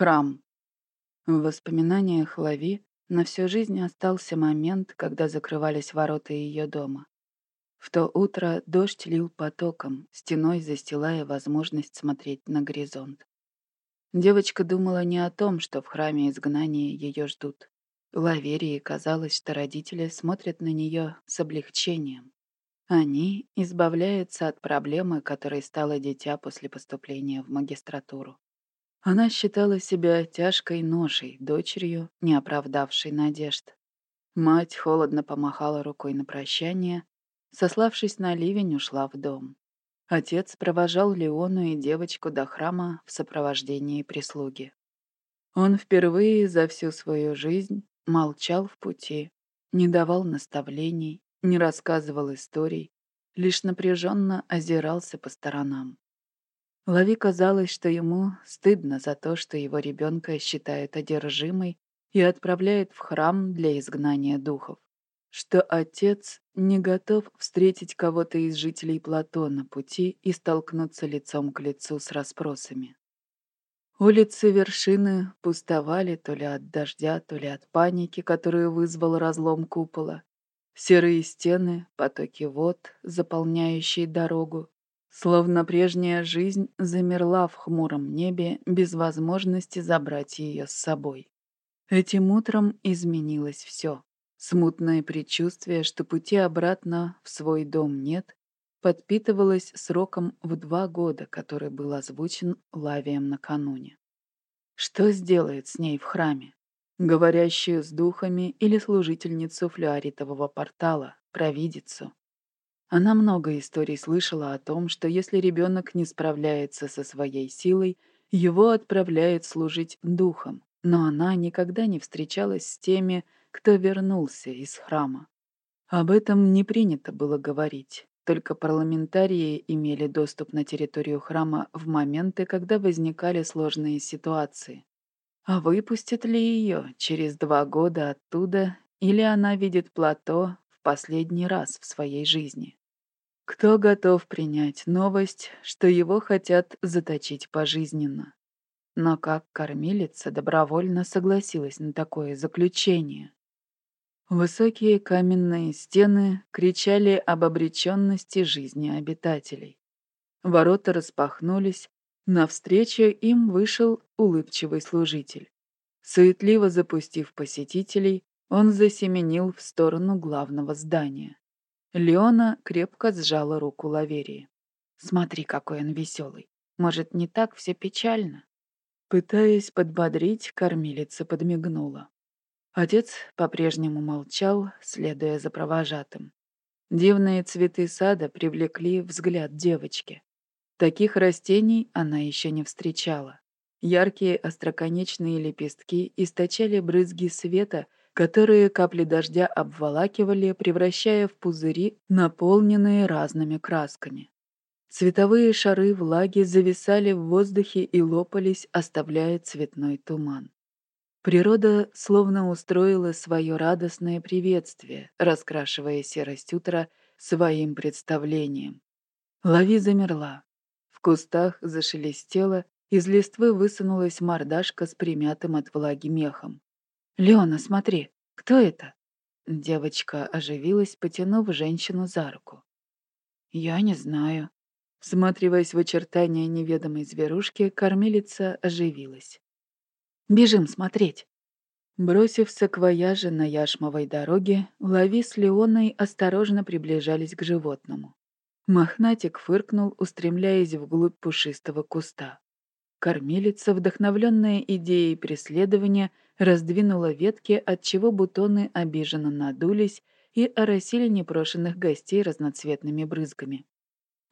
Храм. В воспоминаниях Лави на всю жизнь остался момент, когда закрывались ворота ее дома. В то утро дождь лил потоком, стеной застилая возможность смотреть на горизонт. Девочка думала не о том, что в храме изгнания ее ждут. Лаверии казалось, что родители смотрят на нее с облегчением. Они избавляются от проблемы, которой стало дитя после поступления в магистратуру. Она считала себя тяжкой ношей, дочерью, не оправдавшей надежд. Мать холодно помахала рукой на прощание, сославшись на ливень, ушла в дом. Отец провожал Леону и девочку до храма в сопровождении прислуги. Он впервые за всю свою жизнь молчал в пути, не давал наставлений, не рассказывал историй, лишь напряженно озирался по сторонам. Лави казалось, что ему стыдно за то, что его ребенка считают одержимой и отправляют в храм для изгнания духов. Что отец не готов встретить кого-то из жителей плато на пути и столкнуться лицом к лицу с расспросами. Улицы вершины пустовали то ли от дождя, то ли от паники, которую вызвал разлом купола. Серые стены, потоки вод, заполняющие дорогу, Словно прежняя жизнь замерла в хмуром небе без возможности забрать ее с собой. Этим утром изменилось все. Смутное предчувствие, что пути обратно в свой дом нет, подпитывалось сроком в два года, который был озвучен Лавием накануне. Что сделает с ней в храме? Говорящую с духами или служительницу флюоритового портала, провидицу? Она много историй слышала о том, что если ребенок не справляется со своей силой, его отправляют служить духом, но она никогда не встречалась с теми, кто вернулся из храма. Об этом не принято было говорить. Только парламентарии имели доступ на территорию храма в моменты, когда возникали сложные ситуации. А выпустят ли ее через два года оттуда, или она видит плато в последний раз в своей жизни? Кто готов принять новость, что его хотят заточить пожизненно? Но как кормилица добровольно согласилась на такое заключение? Высокие каменные стены кричали об обреченности жизни обитателей. Ворота распахнулись, навстречу им вышел улыбчивый служитель. Суетливо запустив посетителей, он засеменил в сторону главного здания. Леона крепко сжала руку Лаверии. «Смотри, какой он веселый. Может, не так все печально?» Пытаясь подбодрить, кормилица подмигнула. Отец по-прежнему молчал, следуя за провожатым. Дивные цветы сада привлекли взгляд девочки. Таких растений она еще не встречала. Яркие остроконечные лепестки источали брызги света — которые капли дождя обволакивали, превращая в пузыри, наполненные разными красками. Цветовые шары влаги зависали в воздухе и лопались, оставляя цветной туман. Природа словно устроила свое радостное приветствие, раскрашивая серость утра своим представлением. Лави замерла. В кустах зашелестело, из листвы высунулась мордашка с примятым от влаги мехом. «Леона, смотри, кто это?» Девочка оживилась, потянув женщину за руку. «Я не знаю». Всматриваясь в очертания неведомой зверушки, кормилица оживилась. «Бежим смотреть!» Бросив саквояжи на яшмовой дороге, Лави с Леоной осторожно приближались к животному. Мохнатик фыркнул, устремляясь вглубь пушистого куста. Кормилица, вдохновленная идеей преследования, раздвинула ветки, отчего бутоны обиженно надулись и оросили непрошенных гостей разноцветными брызгами.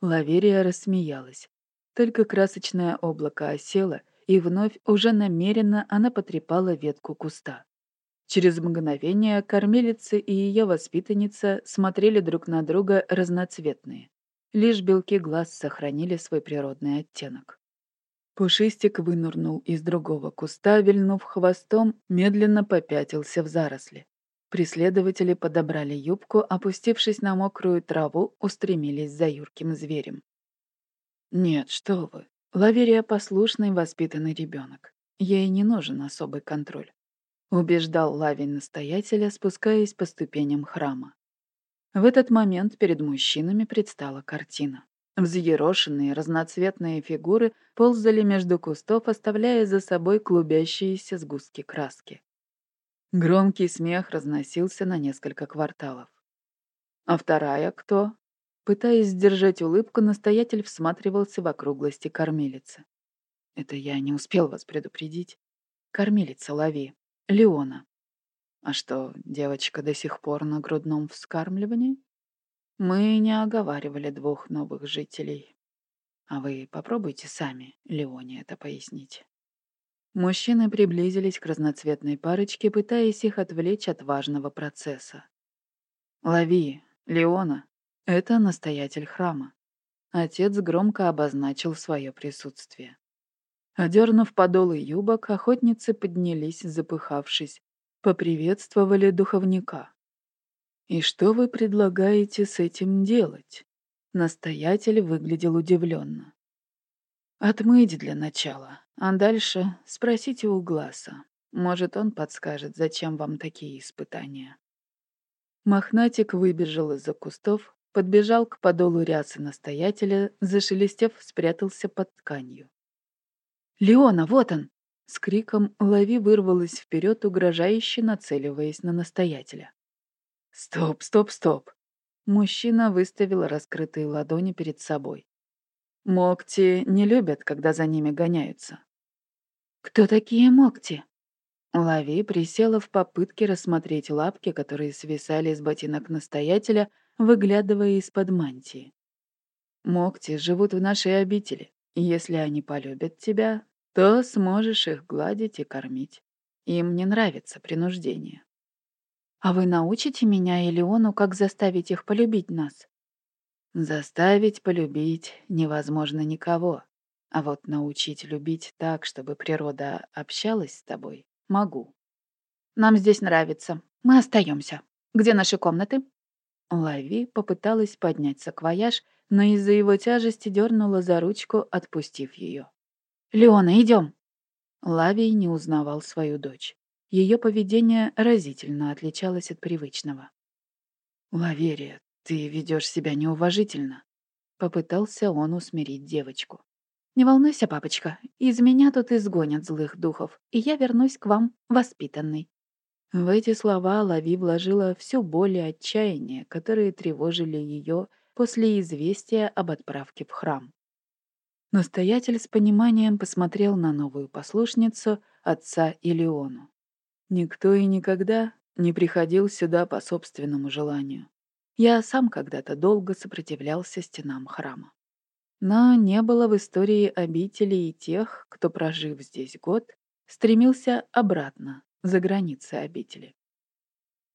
Лаверия рассмеялась. Только красочное облако осело, и вновь уже намеренно она потрепала ветку куста. Через мгновение кормилица и ее воспитанница смотрели друг на друга разноцветные. Лишь белки глаз сохранили свой природный оттенок. Пушистик вынырнул из другого куста, вильнув хвостом, медленно попятился в заросли. Преследователи подобрали юбку, опустившись на мокрую траву, устремились за юрким зверем. «Нет, что вы. Лаверия послушный, воспитанный ребенок. ей не нужен особый контроль. Убеждал Лавень настоятеля, спускаясь по ступеням храма. В этот момент перед мужчинами предстала картина. Взъерошенные разноцветные фигуры ползали между кустов, оставляя за собой клубящиеся сгустки краски. Громкий смех разносился на несколько кварталов. «А вторая кто?» Пытаясь сдержать улыбку, настоятель всматривался в округлости кормилицы. «Это я не успел вас предупредить. Кормилица лови. Леона. А что, девочка до сих пор на грудном вскармливании?» Мы не оговаривали двух новых жителей. А вы попробуйте сами, Леоне, это пояснить. Мужчины приблизились к разноцветной парочке, пытаясь их отвлечь от важного процесса. «Лови, Леона, это настоятель храма». Отец громко обозначил свое присутствие. Одернув подолы юбок, охотницы поднялись, запыхавшись, поприветствовали духовника. «И что вы предлагаете с этим делать?» Настоятель выглядел удивленно. «Отмыть для начала, а дальше спросите у Гласа. Может, он подскажет, зачем вам такие испытания». Мохнатик выбежал из-за кустов, подбежал к подолу рясы настоятеля, зашелестев, спрятался под тканью. «Леона, вот он!» С криком Лави вырвалась вперед, угрожающе нацеливаясь на настоятеля. Стоп, стоп, стоп. Мужчина выставил раскрытые ладони перед собой. Мокти не любят, когда за ними гоняются. Кто такие Мокти? Лави присела в попытке рассмотреть лапки, которые свисали из ботинок настоятеля, выглядывая из-под мантии. Мокти живут в нашей обители, и если они полюбят тебя, то сможешь их гладить и кормить. Им не нравится принуждение. А вы научите меня и Леону, как заставить их полюбить нас? Заставить полюбить невозможно никого. А вот научить любить так, чтобы природа общалась с тобой, могу. Нам здесь нравится. Мы остаемся. Где наши комнаты? Лави попыталась поднять саквояж, но из-за его тяжести дернула за ручку, отпустив ее. «Леона, идем!» Лавий не узнавал свою дочь. Ее поведение разительно отличалось от привычного. «Лаверия, ты ведешь себя неуважительно», — попытался он усмирить девочку. «Не волнуйся, папочка, из меня тут изгонят злых духов, и я вернусь к вам воспитанной». В эти слова Лави вложила все боль и отчаяние, которые тревожили ее после известия об отправке в храм. Настоятель с пониманием посмотрел на новую послушницу, отца Илиону. Никто и никогда не приходил сюда по собственному желанию. Я сам когда-то долго сопротивлялся стенам храма. Но не было в истории обителей и тех, кто, прожив здесь год, стремился обратно, за границы обители.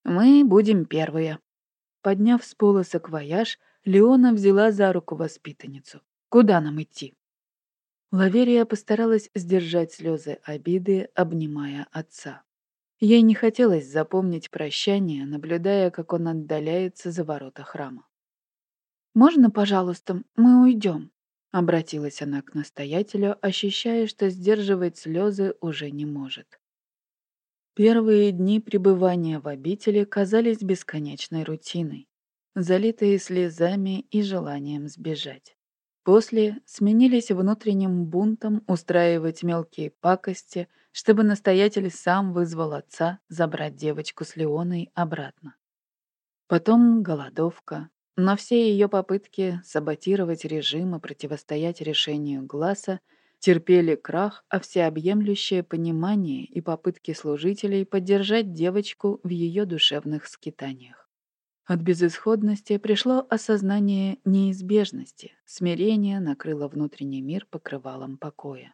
«Мы будем первые». Подняв с пола саквояж, Леона взяла за руку воспитанницу. «Куда нам идти?» Лаверия постаралась сдержать слезы обиды, обнимая отца. Ей не хотелось запомнить прощание, наблюдая, как он отдаляется за ворота храма. «Можно, пожалуйста, мы уйдем?» — обратилась она к настоятелю, ощущая, что сдерживать слезы уже не может. Первые дни пребывания в обители казались бесконечной рутиной, залитые слезами и желанием сбежать. После сменились внутренним бунтом устраивать мелкие пакости — чтобы настоятель сам вызвал отца забрать девочку с Леоной обратно. Потом голодовка, но все ее попытки саботировать режим и противостоять решению Гласа терпели крах, а всеобъемлющее понимание и попытки служителей поддержать девочку в ее душевных скитаниях. От безысходности пришло осознание неизбежности, смирение накрыло внутренний мир покрывалом покоя.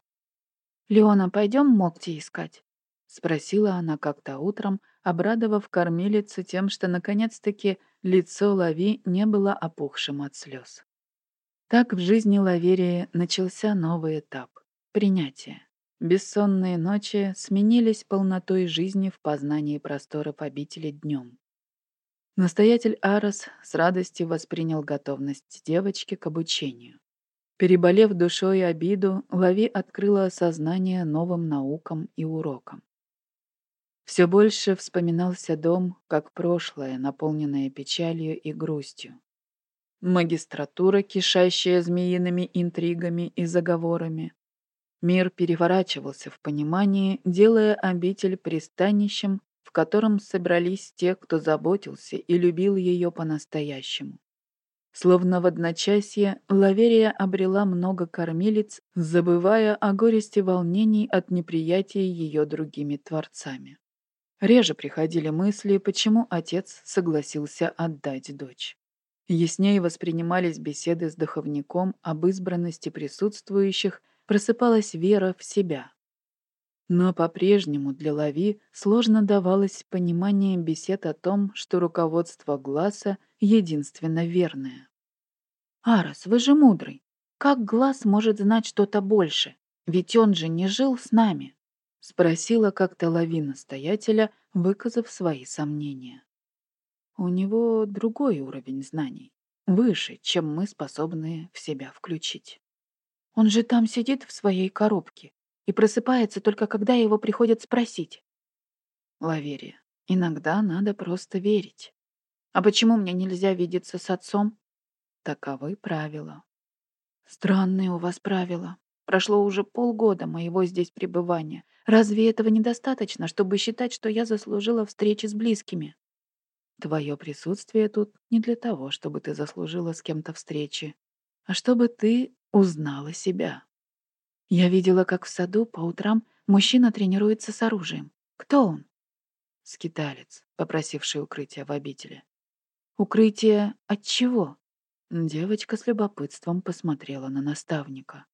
«Леона, пойдем Мокти искать?» — спросила она как-то утром, обрадовав кормилицу тем, что наконец-таки лицо Лави не было опухшим от слез. Так в жизни Лаверии начался новый этап — принятие. Бессонные ночи сменились полнотой жизни в познании просторов обители днем. Настоятель Арос с радостью воспринял готовность девочки к обучению. Переболев душой обиду, Лави открыла осознание новым наукам и урокам. Все больше вспоминался дом, как прошлое, наполненное печалью и грустью. Магистратура, кишащая змеиными интригами и заговорами. Мир переворачивался в понимании, делая обитель пристанищем, в котором собрались те, кто заботился и любил ее по-настоящему. Словно в одночасье Лаверия обрела много кормилец, забывая о горести волнений от неприятия ее другими творцами. Реже приходили мысли, почему отец согласился отдать дочь. Яснее воспринимались беседы с духовником об избранности присутствующих, просыпалась вера в себя. Но по-прежнему для Лави сложно давалось понимание бесед о том, что руководство Гласа единственно верное. «Арас, вы же мудрый. Как Глаз может знать что-то больше? Ведь он же не жил с нами», — спросила как-то Лави настоятеля, выказав свои сомнения. «У него другой уровень знаний, выше, чем мы способны в себя включить. Он же там сидит в своей коробке и просыпается только когда его приходят спросить. Лаверия, иногда надо просто верить. А почему мне нельзя видеться с отцом? Таковы правила. Странные у вас правила. Прошло уже полгода моего здесь пребывания. Разве этого недостаточно, чтобы считать, что я заслужила встречи с близкими? Твое присутствие тут не для того, чтобы ты заслужила с кем-то встречи, а чтобы ты узнала себя. Я видела, как в саду по утрам мужчина тренируется с оружием. Кто он? Скиталец, попросивший укрытия в обители. Укрытие от чего? Девочка с любопытством посмотрела на наставника.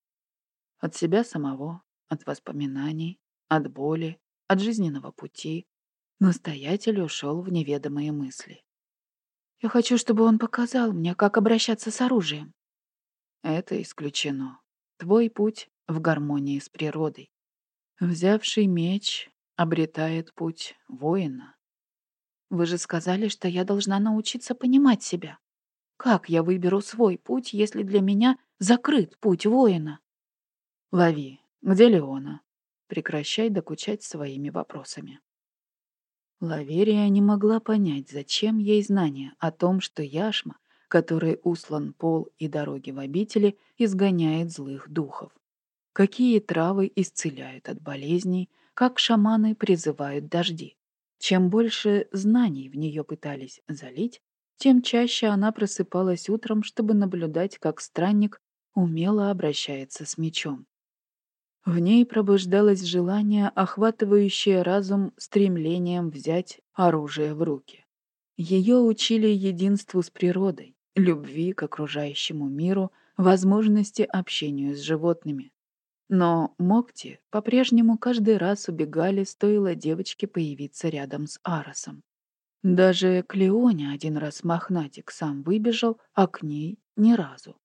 От себя самого, от воспоминаний, от боли, от жизненного пути. Настоятель ушел в неведомые мысли. «Я хочу, чтобы он показал мне, как обращаться с оружием». «Это исключено. Твой путь в гармонии с природой. Взявший меч обретает путь воина». «Вы же сказали, что я должна научиться понимать себя». Как я выберу свой путь, если для меня закрыт путь воина? Лови, где Леона? Прекращай докучать своими вопросами. Лаверия не могла понять, зачем ей знание о том, что яшма, которой услан пол и дороги в обители, изгоняет злых духов. Какие травы исцеляют от болезней, как шаманы призывают дожди. Чем больше знаний в нее пытались залить, тем чаще она просыпалась утром, чтобы наблюдать, как странник умело обращается с мечом. В ней пробуждалось желание, охватывающее разум стремлением взять оружие в руки. Ее учили единству с природой, любви к окружающему миру, возможности общению с животными. Но Мокти по-прежнему каждый раз убегали, стоило девочке появиться рядом с Аросом. Даже к Леоне один раз Мохнатик сам выбежал, а к ней ни разу.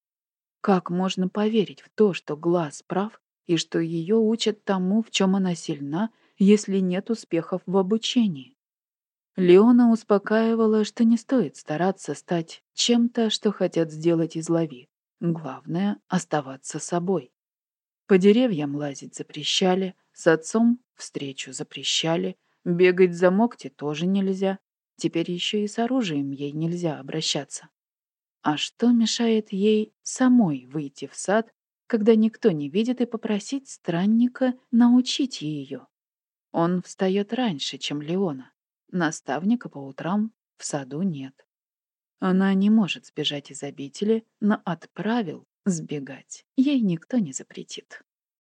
Как можно поверить в то, что глаз прав и что ее учат тому, в чем она сильна, если нет успехов в обучении? Леона успокаивала, что не стоит стараться стать чем-то, что хотят сделать из лови. Главное — оставаться собой. По деревьям лазить запрещали, с отцом встречу запрещали, бегать за мокти тоже нельзя. Теперь еще и с оружием ей нельзя обращаться. А что мешает ей самой выйти в сад, когда никто не видит, и попросить странника научить ее? Он встает раньше, чем Леона. Наставника по утрам в саду нет. Она не может сбежать из обители, но от правил сбегать ей никто не запретит.